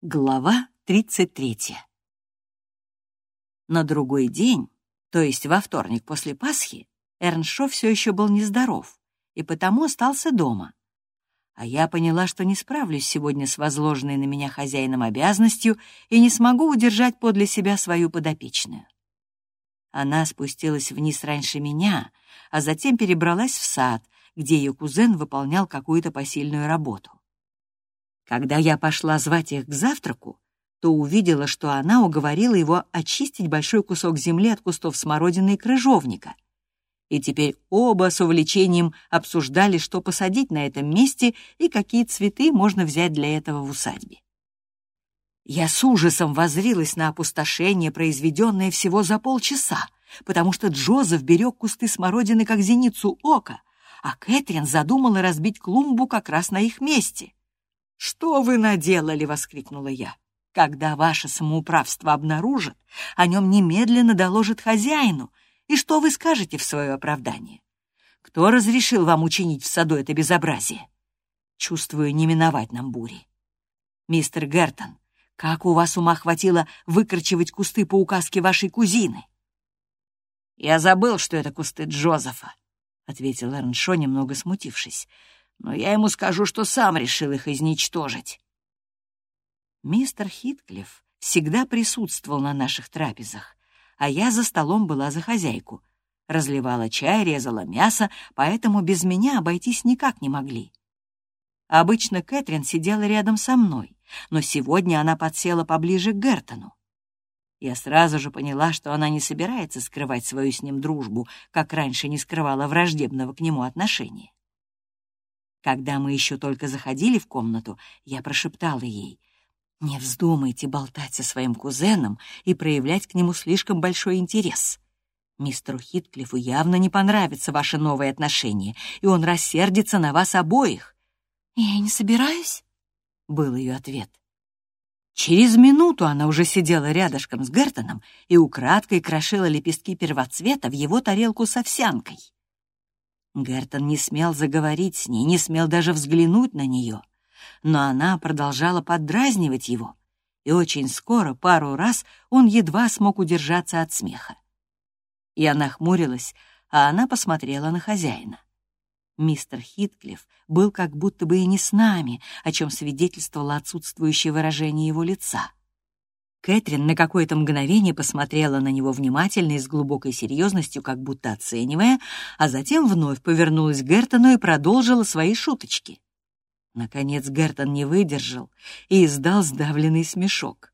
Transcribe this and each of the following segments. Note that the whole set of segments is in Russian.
Глава 33 На другой день, то есть во вторник после Пасхи, Эрншо все еще был нездоров и потому остался дома. А я поняла, что не справлюсь сегодня с возложенной на меня хозяином обязанностью и не смогу удержать подле себя свою подопечную. Она спустилась вниз раньше меня, а затем перебралась в сад, где ее кузен выполнял какую-то посильную работу. Когда я пошла звать их к завтраку, то увидела, что она уговорила его очистить большой кусок земли от кустов смородины и крыжовника. И теперь оба с увлечением обсуждали, что посадить на этом месте и какие цветы можно взять для этого в усадьбе. Я с ужасом воззрилась на опустошение, произведенное всего за полчаса, потому что Джозеф берег кусты смородины как зеницу ока, а Кэтрин задумала разбить клумбу как раз на их месте. «Что вы наделали?» — воскликнула я. «Когда ваше самоуправство обнаружат, о нем немедленно доложат хозяину. И что вы скажете в свое оправдание? Кто разрешил вам учинить в саду это безобразие? Чувствую, не миновать нам бури. Мистер Гертон, как у вас ума хватило выкорчевать кусты по указке вашей кузины?» «Я забыл, что это кусты Джозефа», — ответил Эрншо, немного смутившись но я ему скажу, что сам решил их изничтожить. Мистер Хитклифф всегда присутствовал на наших трапезах, а я за столом была за хозяйку. Разливала чай, резала мясо, поэтому без меня обойтись никак не могли. Обычно Кэтрин сидела рядом со мной, но сегодня она подсела поближе к Гертону. Я сразу же поняла, что она не собирается скрывать свою с ним дружбу, как раньше не скрывала враждебного к нему отношения. Когда мы еще только заходили в комнату, я прошептала ей, «Не вздумайте болтать со своим кузеном и проявлять к нему слишком большой интерес. Мистеру Хитклифу явно не понравится ваше новое отношение, и он рассердится на вас обоих». «Я не собираюсь», — был ее ответ. Через минуту она уже сидела рядышком с Гертоном и украдкой крошила лепестки первоцвета в его тарелку с овсянкой. Гертон не смел заговорить с ней, не смел даже взглянуть на нее. Но она продолжала поддразнивать его, и очень скоро, пару раз, он едва смог удержаться от смеха. Я нахмурилась, а она посмотрела на хозяина. Мистер Хитклифф был как будто бы и не с нами, о чем свидетельствовало отсутствующее выражение его лица. Кэтрин на какое-то мгновение посмотрела на него внимательно и с глубокой серьезностью, как будто оценивая, а затем вновь повернулась к Гертону и продолжила свои шуточки. Наконец Гертон не выдержал и издал сдавленный смешок.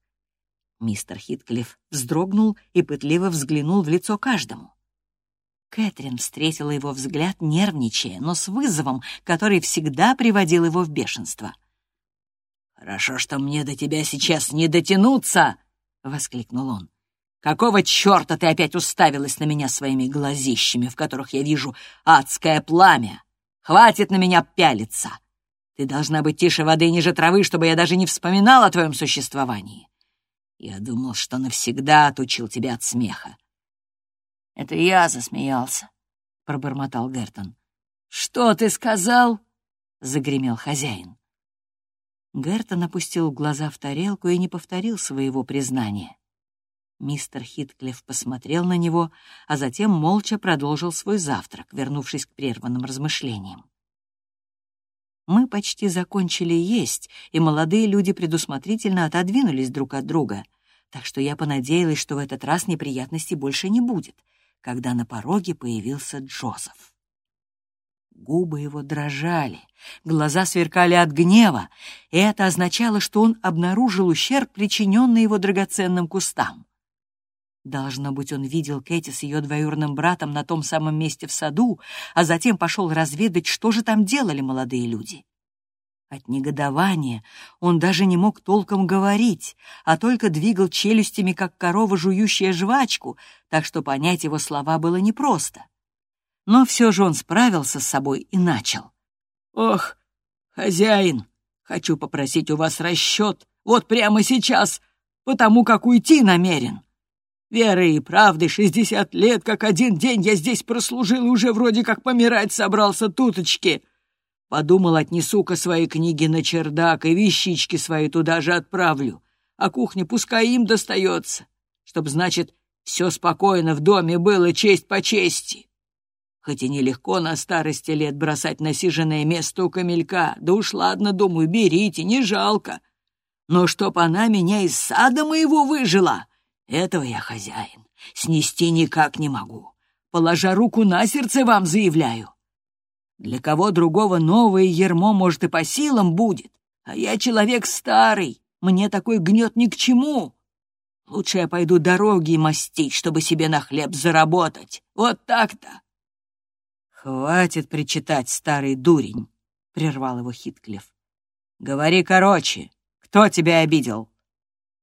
Мистер Хитклифф вздрогнул и пытливо взглянул в лицо каждому. Кэтрин встретила его взгляд, нервничая, но с вызовом, который всегда приводил его в бешенство — «Хорошо, что мне до тебя сейчас не дотянуться!» — воскликнул он. «Какого черта ты опять уставилась на меня своими глазищами, в которых я вижу адское пламя? Хватит на меня пялиться! Ты должна быть тише воды ниже травы, чтобы я даже не вспоминал о твоем существовании. Я думал, что навсегда отучил тебя от смеха». «Это я засмеялся», — пробормотал Гертон. «Что ты сказал?» — загремел хозяин. Гертон опустил глаза в тарелку и не повторил своего признания. Мистер Хитклифф посмотрел на него, а затем молча продолжил свой завтрак, вернувшись к прерванным размышлениям. Мы почти закончили есть, и молодые люди предусмотрительно отодвинулись друг от друга, так что я понадеялась, что в этот раз неприятностей больше не будет, когда на пороге появился Джозеф. Губы его дрожали, глаза сверкали от гнева, и это означало, что он обнаружил ущерб, причиненный его драгоценным кустам. Должно быть, он видел Кэти с ее двоюродным братом на том самом месте в саду, а затем пошел разведать, что же там делали молодые люди. От негодования он даже не мог толком говорить, а только двигал челюстями, как корова, жующая жвачку, так что понять его слова было непросто. Но все же он справился с собой и начал. «Ох, хозяин, хочу попросить у вас расчет вот прямо сейчас, потому как уйти намерен. Верой и правдой шестьдесят лет, как один день я здесь прослужил уже вроде как помирать собрался туточки. Подумал, отнесу-ка свои книги на чердак и вещички свои туда же отправлю, а кухня пускай им достается, чтоб, значит, все спокойно в доме было честь по чести. Хоть и нелегко на старости лет бросать насиженное место у камелька, да уж ладно, думаю, берите, не жалко. Но чтоб она меня из сада моего выжила, этого я хозяин, снести никак не могу. Положа руку на сердце, вам заявляю. Для кого другого новое ермо, может, и по силам будет, а я человек старый, мне такой гнет ни к чему. Лучше я пойду дороги мастить, чтобы себе на хлеб заработать. Вот так-то. «Хватит причитать, старый дурень!» — прервал его Хитклифф. «Говори короче. Кто тебя обидел?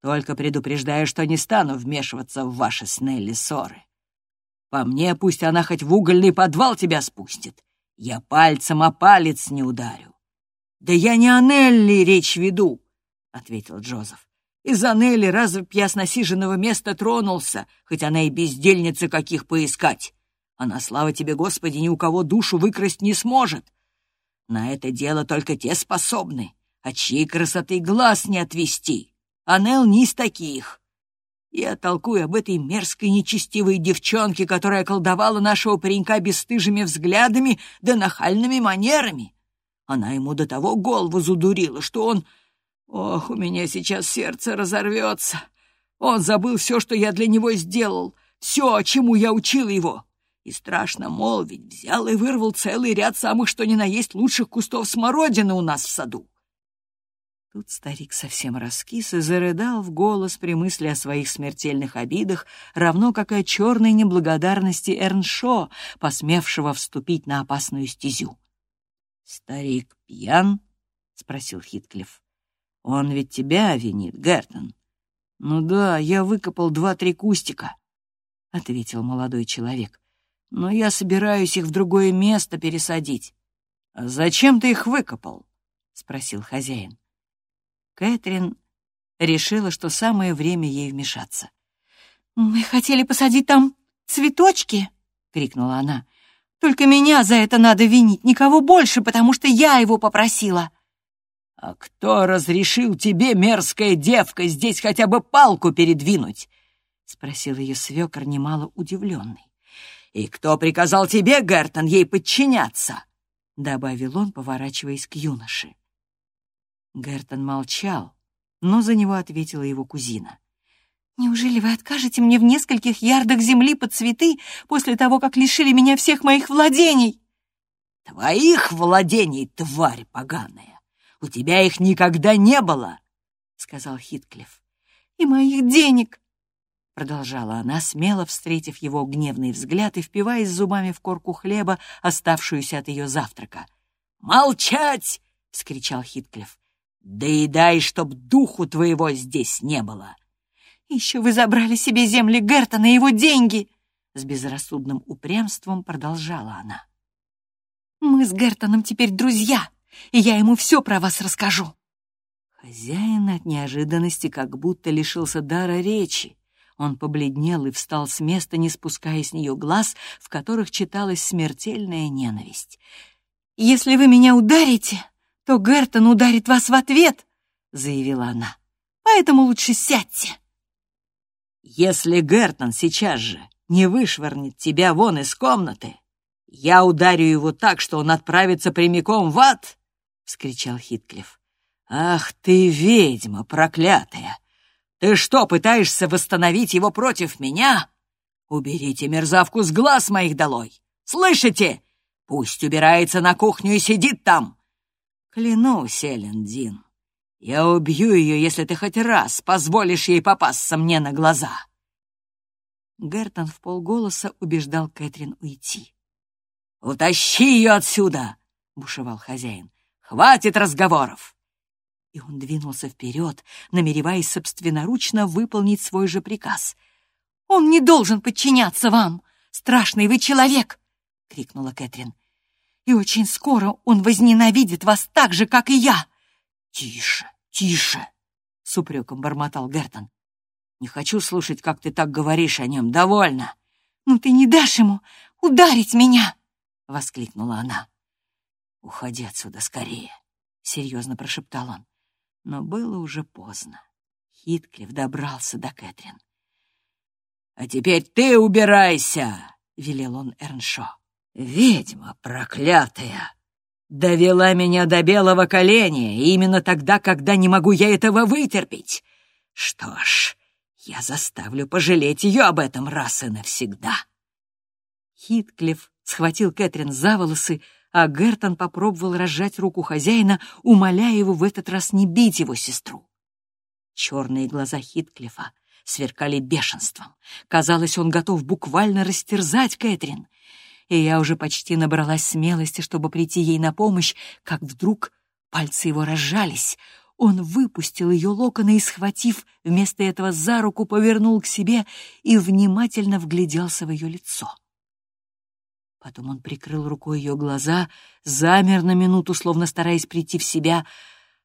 Только предупреждаю, что не стану вмешиваться в ваши с Нелли ссоры. По мне, пусть она хоть в угольный подвал тебя спустит. Я пальцем о палец не ударю». «Да я не о Нелли речь веду», — ответил Джозеф. «Из-за Нелли разве б я с насиженного места тронулся, хоть она и бездельница каких поискать. Она, слава тебе, Господи, ни у кого душу выкрасть не сможет. На это дело только те способны, а чьей красоты глаз не отвести. А Нел не из таких. Я толкую об этой мерзкой нечестивой девчонке, которая колдовала нашего паренька бесстыжими взглядами да нахальными манерами. Она ему до того голову задурила, что он... Ох, у меня сейчас сердце разорвется. Он забыл все, что я для него сделал, все, чему я учил его и страшно молвить, взял и вырвал целый ряд самых что ни на есть лучших кустов смородины у нас в саду. Тут старик совсем раскис и зарыдал в голос при мысли о своих смертельных обидах, равно как и о черной неблагодарности Эрншо, посмевшего вступить на опасную стезю. «Старик пьян?» — спросил Хитклифф. «Он ведь тебя винит, Гертон». «Ну да, я выкопал два-три кустика», — ответил молодой человек но я собираюсь их в другое место пересадить. А «Зачем ты их выкопал?» — спросил хозяин. Кэтрин решила, что самое время ей вмешаться. «Мы хотели посадить там цветочки!» — крикнула она. «Только меня за это надо винить, никого больше, потому что я его попросила!» «А кто разрешил тебе, мерзкая девка, здесь хотя бы палку передвинуть?» — спросил ее свекор, немало удивленный. «И кто приказал тебе, Гертон, ей подчиняться?» — добавил он, поворачиваясь к юноше. Гертон молчал, но за него ответила его кузина. «Неужели вы откажете мне в нескольких ярдах земли под цветы после того, как лишили меня всех моих владений?» «Твоих владений, тварь поганая! У тебя их никогда не было!» — сказал Хитклифф. «И моих денег!» — продолжала она, смело встретив его гневный взгляд и впиваясь зубами в корку хлеба, оставшуюся от ее завтрака. «Молчать!» — вскричал Хитклифф. «Доедай, чтоб духу твоего здесь не было!» «Еще вы забрали себе земли Гертона и его деньги!» С безрассудным упрямством продолжала она. «Мы с Гертоном теперь друзья, и я ему все про вас расскажу!» Хозяин от неожиданности как будто лишился дара речи он побледнел и встал с места, не спуская с нее глаз, в которых читалась смертельная ненависть. «Если вы меня ударите, то Гертон ударит вас в ответ», — заявила она. «Поэтому лучше сядьте». «Если Гертон сейчас же не вышвырнет тебя вон из комнаты, я ударю его так, что он отправится прямиком в ад!» — вскричал Хитклифф. «Ах ты, ведьма проклятая! Ты что, пытаешься восстановить его против меня? Уберите мерзавку с глаз моих долой! Слышите? Пусть убирается на кухню и сидит там! Клянусь, Эллендин, я убью ее, если ты хоть раз позволишь ей попасться мне на глаза!» Гертон в полголоса убеждал Кэтрин уйти. «Утащи ее отсюда!» — бушевал хозяин. «Хватит разговоров! И он двинулся вперед, намереваясь собственноручно выполнить свой же приказ. «Он не должен подчиняться вам! Страшный вы человек!» — крикнула Кэтрин. «И очень скоро он возненавидит вас так же, как и я!» «Тише, тише!» — с упреком бормотал Гертон. «Не хочу слушать, как ты так говоришь о нем. Довольно!» «Ну ты не дашь ему ударить меня!» — воскликнула она. «Уходи отсюда скорее», — серьезно прошептал он. Но было уже поздно. Хитклифф добрался до Кэтрин. «А теперь ты убирайся!» — велел он Эрншо. «Ведьма проклятая! Довела меня до белого коленя, именно тогда, когда не могу я этого вытерпеть. Что ж, я заставлю пожалеть ее об этом раз и навсегда». Хитклифф схватил Кэтрин за волосы, а Гертон попробовал разжать руку хозяина, умоляя его в этот раз не бить его сестру. Черные глаза Хитклифа сверкали бешенством. Казалось, он готов буквально растерзать Кэтрин. И я уже почти набралась смелости, чтобы прийти ей на помощь, как вдруг пальцы его разжались. Он выпустил ее локоны и, схватив вместо этого за руку, повернул к себе и внимательно вгляделся в ее лицо. Потом он прикрыл рукой ее глаза, замер на минуту, словно стараясь прийти в себя,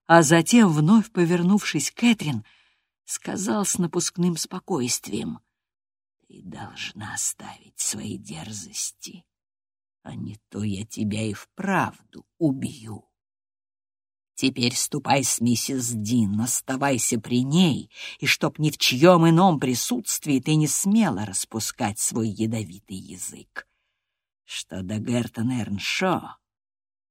а затем, вновь повернувшись к Кэтрин, сказал с напускным спокойствием, «Ты должна оставить свои дерзости, а не то я тебя и вправду убью. Теперь ступай с миссис Дин, оставайся при ней, и чтоб ни в чьем ином присутствии ты не смела распускать свой ядовитый язык. Что до Гертона Эрншо,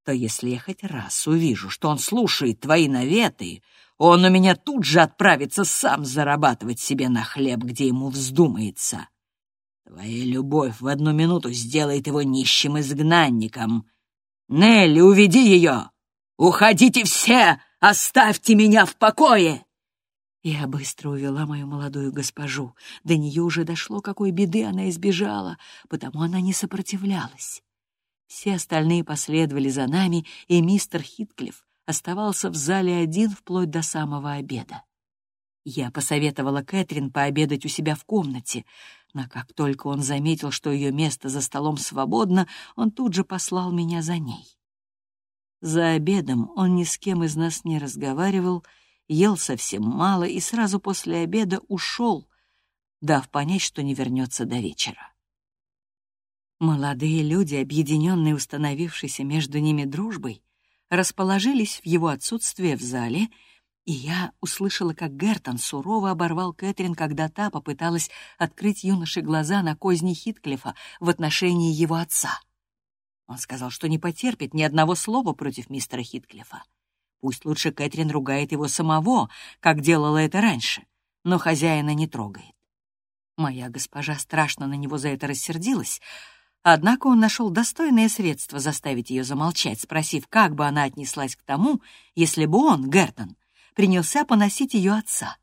то если я хоть раз увижу, что он слушает твои наветы, он у меня тут же отправится сам зарабатывать себе на хлеб, где ему вздумается. Твоя любовь в одну минуту сделает его нищим изгнанником. Нелли, уведи ее! Уходите все! Оставьте меня в покое!» Я быстро увела мою молодую госпожу. До нее уже дошло, какой беды она избежала, потому она не сопротивлялась. Все остальные последовали за нами, и мистер Хитклифф оставался в зале один вплоть до самого обеда. Я посоветовала Кэтрин пообедать у себя в комнате, но как только он заметил, что ее место за столом свободно, он тут же послал меня за ней. За обедом он ни с кем из нас не разговаривал, ел совсем мало и сразу после обеда ушел, дав понять, что не вернется до вечера. Молодые люди, объединенные установившейся между ними дружбой, расположились в его отсутствие в зале, и я услышала, как Гертон сурово оборвал Кэтрин, когда та попыталась открыть юноше глаза на козни Хитклифа в отношении его отца. Он сказал, что не потерпит ни одного слова против мистера Хитклифа. Пусть лучше Кэтрин ругает его самого, как делала это раньше, но хозяина не трогает. Моя госпожа страшно на него за это рассердилась, однако он нашел достойное средство заставить ее замолчать, спросив, как бы она отнеслась к тому, если бы он, Гертон, принялся поносить ее отца.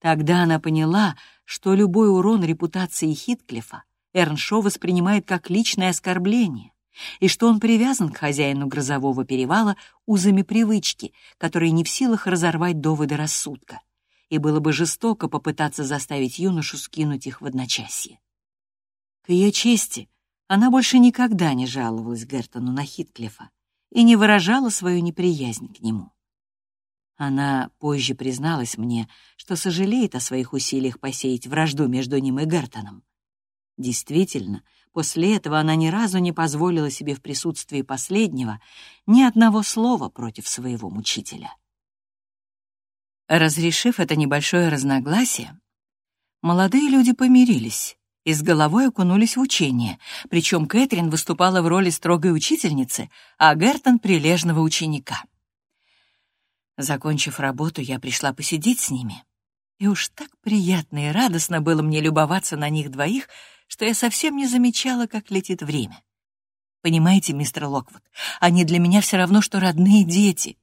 Тогда она поняла, что любой урон репутации Хитклифа Эрншо воспринимает как личное оскорбление, и что он привязан к хозяину грозового перевала узами привычки, которые не в силах разорвать доводы рассудка, и было бы жестоко попытаться заставить юношу скинуть их в одночасье. К ее чести, она больше никогда не жаловалась Гертону на Хитклифа и не выражала свою неприязнь к нему. Она позже призналась мне, что сожалеет о своих усилиях посеять вражду между ним и Гертоном. Действительно, После этого она ни разу не позволила себе в присутствии последнего ни одного слова против своего мучителя. Разрешив это небольшое разногласие, молодые люди помирились и с головой окунулись в учение, причем Кэтрин выступала в роли строгой учительницы, а Гертон — прилежного ученика. Закончив работу, я пришла посидеть с ними, и уж так приятно и радостно было мне любоваться на них двоих — что я совсем не замечала, как летит время. Понимаете, мистер Локвуд, они для меня все равно, что родные дети.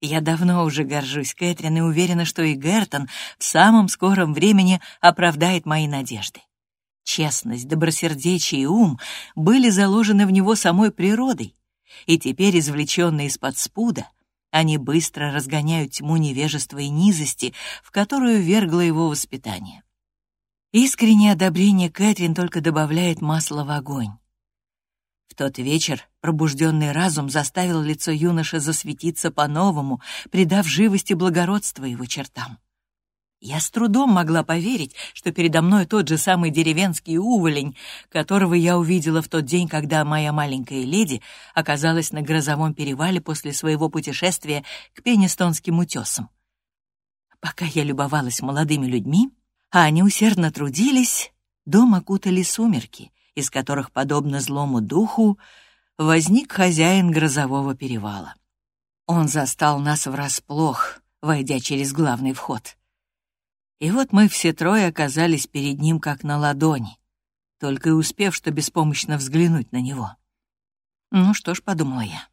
Я давно уже горжусь Кэтрин и уверена, что и Гертон в самом скором времени оправдает мои надежды. Честность, добросердечие и ум были заложены в него самой природой, и теперь, извлеченные из-под спуда, они быстро разгоняют тьму невежества и низости, в которую вергло его воспитание. Искреннее одобрение Кэтрин только добавляет масла в огонь. В тот вечер пробужденный разум заставил лицо юноши засветиться по-новому, придав живости благородства его чертам. Я с трудом могла поверить, что передо мной тот же самый деревенский уволень, которого я увидела в тот день, когда моя маленькая леди оказалась на грозовом перевале после своего путешествия к пенистонским утесам. Пока я любовалась молодыми людьми, а они усердно трудились, дом окутали сумерки, из которых, подобно злому духу, возник хозяин грозового перевала. Он застал нас врасплох, войдя через главный вход — и вот мы все трое оказались перед ним как на ладони, только и успев, что беспомощно взглянуть на него. Ну что ж, подумала я,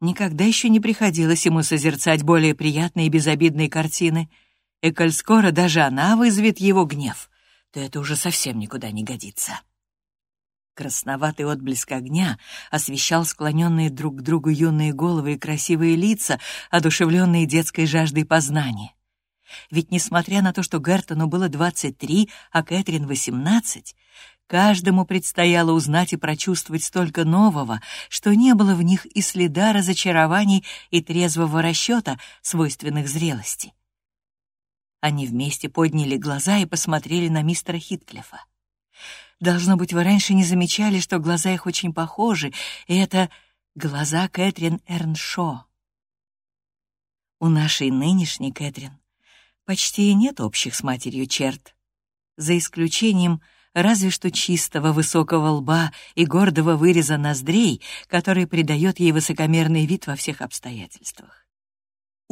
никогда еще не приходилось ему созерцать более приятные и безобидные картины, и коль скоро даже она вызовет его гнев, то это уже совсем никуда не годится. Красноватый отблеск огня освещал склоненные друг к другу юные головы и красивые лица, одушевленные детской жаждой познания. Ведь несмотря на то, что Гертону было 23, а Кэтрин 18, каждому предстояло узнать и прочувствовать столько нового, что не было в них и следа разочарований и трезвого расчета, свойственных зрелости. Они вместе подняли глаза и посмотрели на мистера Хитклифа. Должно быть, вы раньше не замечали, что глаза их очень похожи, и это глаза Кэтрин Эрншо. У нашей нынешней Кэтрин почти нет общих с матерью черт, за исключением разве что чистого высокого лба и гордого выреза ноздрей, который придает ей высокомерный вид во всех обстоятельствах.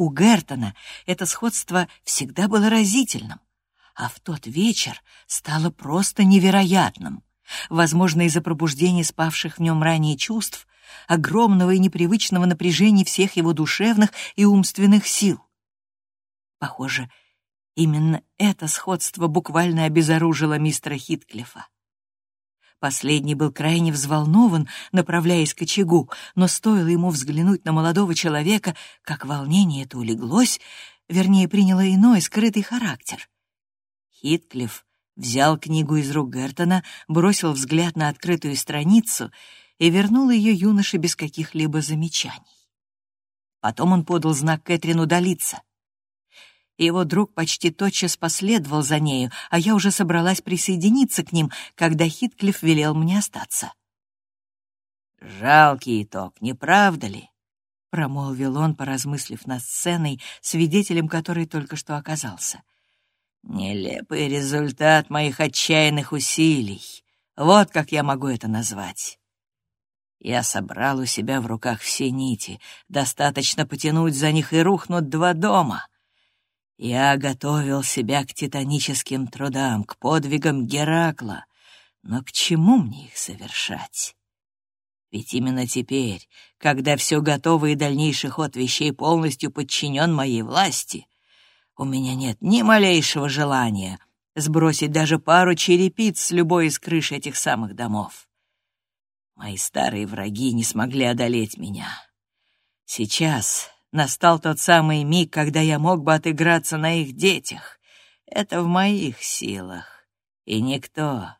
У Гертона это сходство всегда было разительным, а в тот вечер стало просто невероятным, возможно, из-за пробуждения спавших в нем ранее чувств, огромного и непривычного напряжения всех его душевных и умственных сил. Похоже, Именно это сходство буквально обезоружило мистера Хитклифа. Последний был крайне взволнован, направляясь к очагу, но стоило ему взглянуть на молодого человека, как волнение это улеглось, вернее, приняло иной, скрытый характер. Хитклифф взял книгу из рук Гертона, бросил взгляд на открытую страницу и вернул ее юноше без каких-либо замечаний. Потом он подал знак Кэтрин удалиться — его друг почти тотчас последовал за нею, а я уже собралась присоединиться к ним, когда Хитклифф велел мне остаться. «Жалкий итог, не правда ли?» — промолвил он, поразмыслив над сценой, свидетелем которой только что оказался. «Нелепый результат моих отчаянных усилий. Вот как я могу это назвать». Я собрал у себя в руках все нити, достаточно потянуть за них и рухнут два дома. Я готовил себя к титаническим трудам, к подвигам Геракла, но к чему мне их совершать? Ведь именно теперь, когда все готово и дальнейший ход вещей полностью подчинен моей власти, у меня нет ни малейшего желания сбросить даже пару черепиц с любой из крыш этих самых домов. Мои старые враги не смогли одолеть меня. Сейчас, Настал тот самый миг, когда я мог бы отыграться на их детях. Это в моих силах. И никто,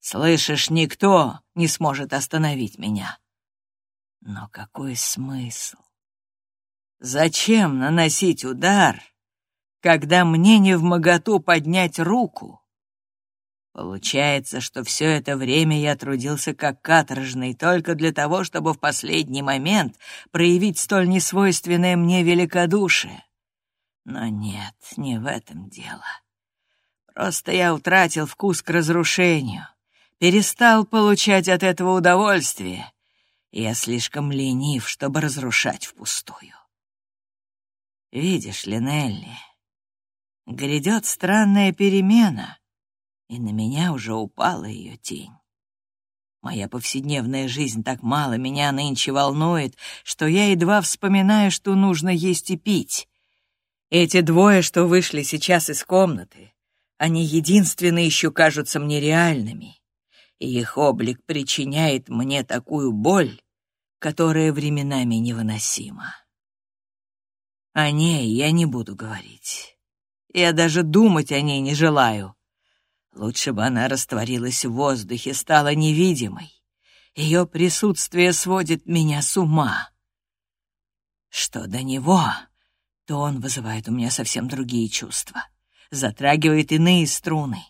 слышишь, никто не сможет остановить меня. Но какой смысл? Зачем наносить удар, когда мне не в моготу поднять руку? Получается, что все это время я трудился как каторжный только для того, чтобы в последний момент проявить столь несвойственное мне великодушие. Но нет, не в этом дело. Просто я утратил вкус к разрушению, перестал получать от этого удовольствие. Я слишком ленив, чтобы разрушать впустую. Видишь ли, Нелли, грядет странная перемена — и на меня уже упала ее тень. Моя повседневная жизнь так мало меня нынче волнует, что я едва вспоминаю, что нужно есть и пить. Эти двое, что вышли сейчас из комнаты, они единственные еще кажутся мне реальными, и их облик причиняет мне такую боль, которая временами невыносима. О ней я не буду говорить. Я даже думать о ней не желаю, Лучше бы она растворилась в воздухе, стала невидимой. Ее присутствие сводит меня с ума. Что до него, то он вызывает у меня совсем другие чувства. затрагивает иные струны.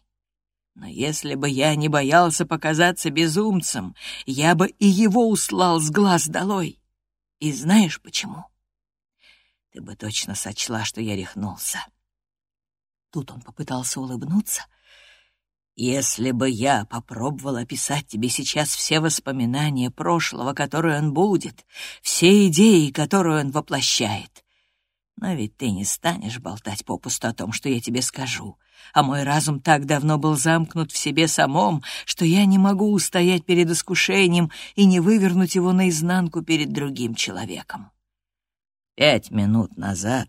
Но если бы я не боялся показаться безумцем, я бы и его услал с глаз долой. И знаешь почему? Ты бы точно сочла, что я рехнулся. Тут он попытался улыбнуться. Если бы я попробовал описать тебе сейчас все воспоминания прошлого, которые он будет, все идеи, которые он воплощает, но ведь ты не станешь болтать попусту о том, что я тебе скажу. А мой разум так давно был замкнут в себе самом, что я не могу устоять перед искушением и не вывернуть его наизнанку перед другим человеком. Пять минут назад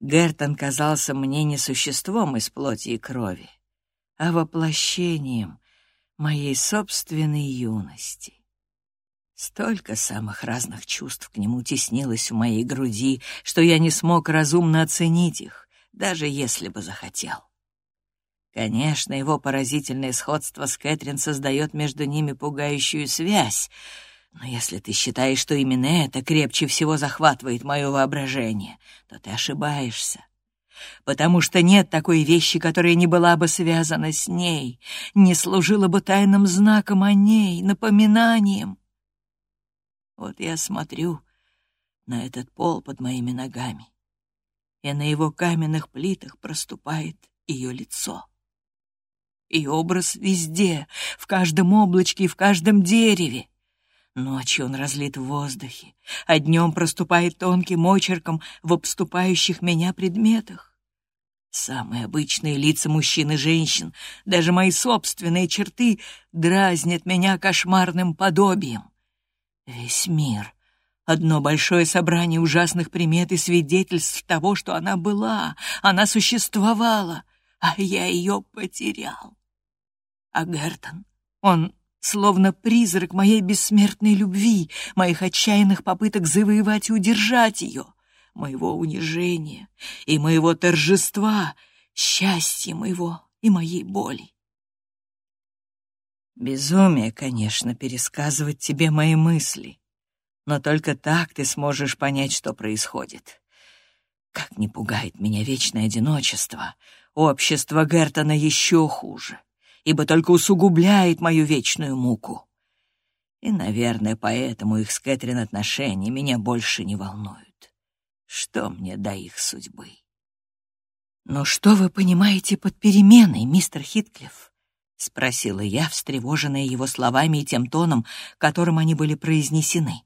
Гертон казался мне не существом из плоти и крови, а воплощением моей собственной юности. Столько самых разных чувств к нему теснилось в моей груди, что я не смог разумно оценить их, даже если бы захотел. Конечно, его поразительное сходство с Кэтрин создает между ними пугающую связь, но если ты считаешь, что именно это крепче всего захватывает мое воображение, то ты ошибаешься. Потому что нет такой вещи, которая не была бы связана с ней, не служила бы тайным знаком о ней, напоминанием. Вот я смотрю на этот пол под моими ногами, и на его каменных плитах проступает ее лицо. И образ везде, в каждом облачке и в каждом дереве. Ночью он разлит в воздухе, а днем проступает тонким очерком в обступающих меня предметах. Самые обычные лица мужчин и женщин, даже мои собственные черты, дразнят меня кошмарным подобием. Весь мир — одно большое собрание ужасных примет и свидетельств того, что она была, она существовала, а я ее потерял. А Гертон, он словно призрак моей бессмертной любви, моих отчаянных попыток завоевать и удержать ее, моего унижения и моего торжества, счастья моего и моей боли. Безумие, конечно, пересказывать тебе мои мысли, но только так ты сможешь понять, что происходит. Как не пугает меня вечное одиночество, общество Гертона еще хуже, ибо только усугубляет мою вечную муку. И, наверное, поэтому их с Кэтрин отношения меня больше не волнуют. Что мне до их судьбы? «Но что вы понимаете под переменой, мистер Хитклифф?» — спросила я, встревоженная его словами и тем тоном, которым они были произнесены.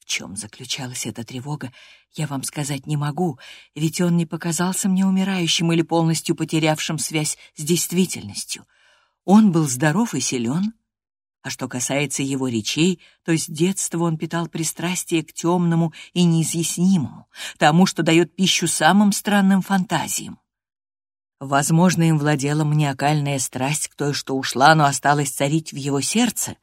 В чем заключалась эта тревога, я вам сказать не могу, ведь он не показался мне умирающим или полностью потерявшим связь с действительностью. Он был здоров и силен, а что касается его речей, то с детства он питал пристрастие к темному и неизъяснимому, тому, что дает пищу самым странным фантазиям. Возможно, им владела маниакальная страсть к той, что ушла, но осталась царить в его сердце.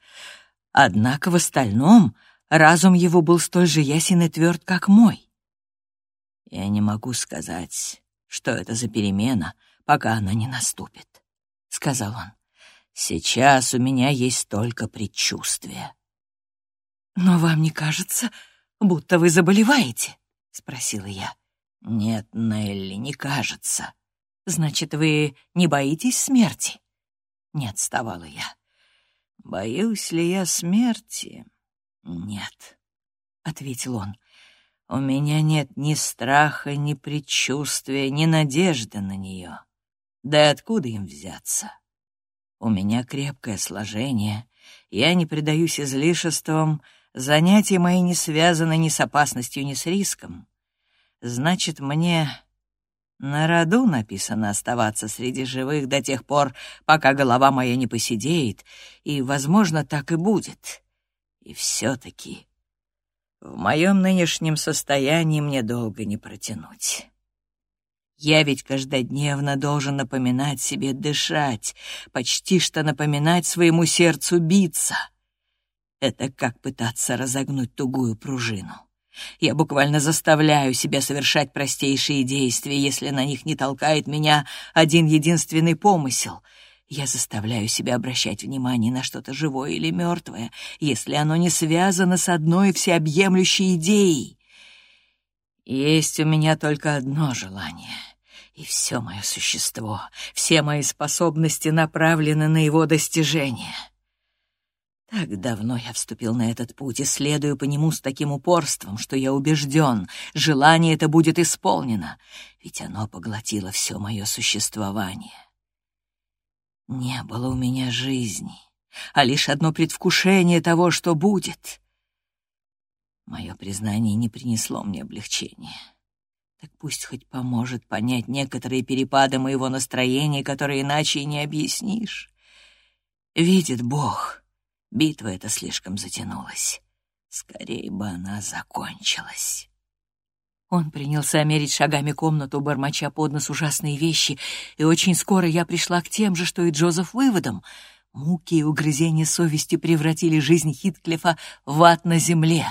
Однако в остальном разум его был столь же ясен и тверд, как мой. Я не могу сказать, что это за перемена, пока она не наступит, — сказал он. Сейчас у меня есть только предчувствие. «Но вам не кажется, будто вы заболеваете?» — спросила я. «Нет, Нелли, не кажется», Значит, вы не боитесь смерти? Не отставала я. Боюсь ли я смерти? Нет, ответил он. У меня нет ни страха, ни предчувствия, ни надежды на нее. Да и откуда им взяться? У меня крепкое сложение, я не предаюсь излишествам, занятия мои не связаны ни с опасностью, ни с риском. Значит, мне на роду написано оставаться среди живых до тех пор, пока голова моя не посидеет, и, возможно, так и будет. И все-таки в моем нынешнем состоянии мне долго не протянуть. Я ведь каждодневно должен напоминать себе дышать, почти что напоминать своему сердцу биться. Это как пытаться разогнуть тугую пружину. Я буквально заставляю себя совершать простейшие действия, если на них не толкает меня один единственный помысел. Я заставляю себя обращать внимание на что-то живое или мертвое, если оно не связано с одной всеобъемлющей идеей. Есть у меня только одно желание, и все мое существо, все мои способности направлены на его достижение. Так давно я вступил на этот путь и следую по нему с таким упорством, что я убежден, желание это будет исполнено, ведь оно поглотило все мое существование. Не было у меня жизни, а лишь одно предвкушение того, что будет. Мое признание не принесло мне облегчения. Так пусть хоть поможет понять некоторые перепады моего настроения, которые иначе и не объяснишь. Видит Бог, битва эта слишком затянулась. Скорее бы она закончилась. Он принялся мерить шагами комнату, бормоча под нос ужасные вещи, и очень скоро я пришла к тем же, что и Джозеф выводом. Муки и угрызения совести превратили жизнь Хитклифа в ад на земле.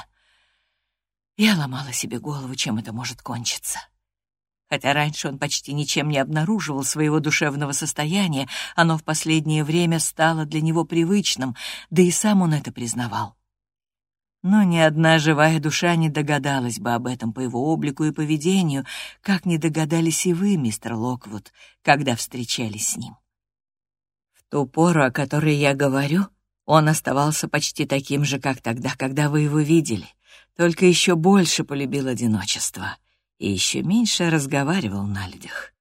Я ломала себе голову, чем это может кончиться. Хотя раньше он почти ничем не обнаруживал своего душевного состояния, оно в последнее время стало для него привычным, да и сам он это признавал. Но ни одна живая душа не догадалась бы об этом по его облику и поведению, как не догадались и вы, мистер Локвуд, когда встречались с ним. В ту пору, о которой я говорю, он оставался почти таким же, как тогда, когда вы его видели — только еще больше полюбил одиночество и еще меньше разговаривал на людях.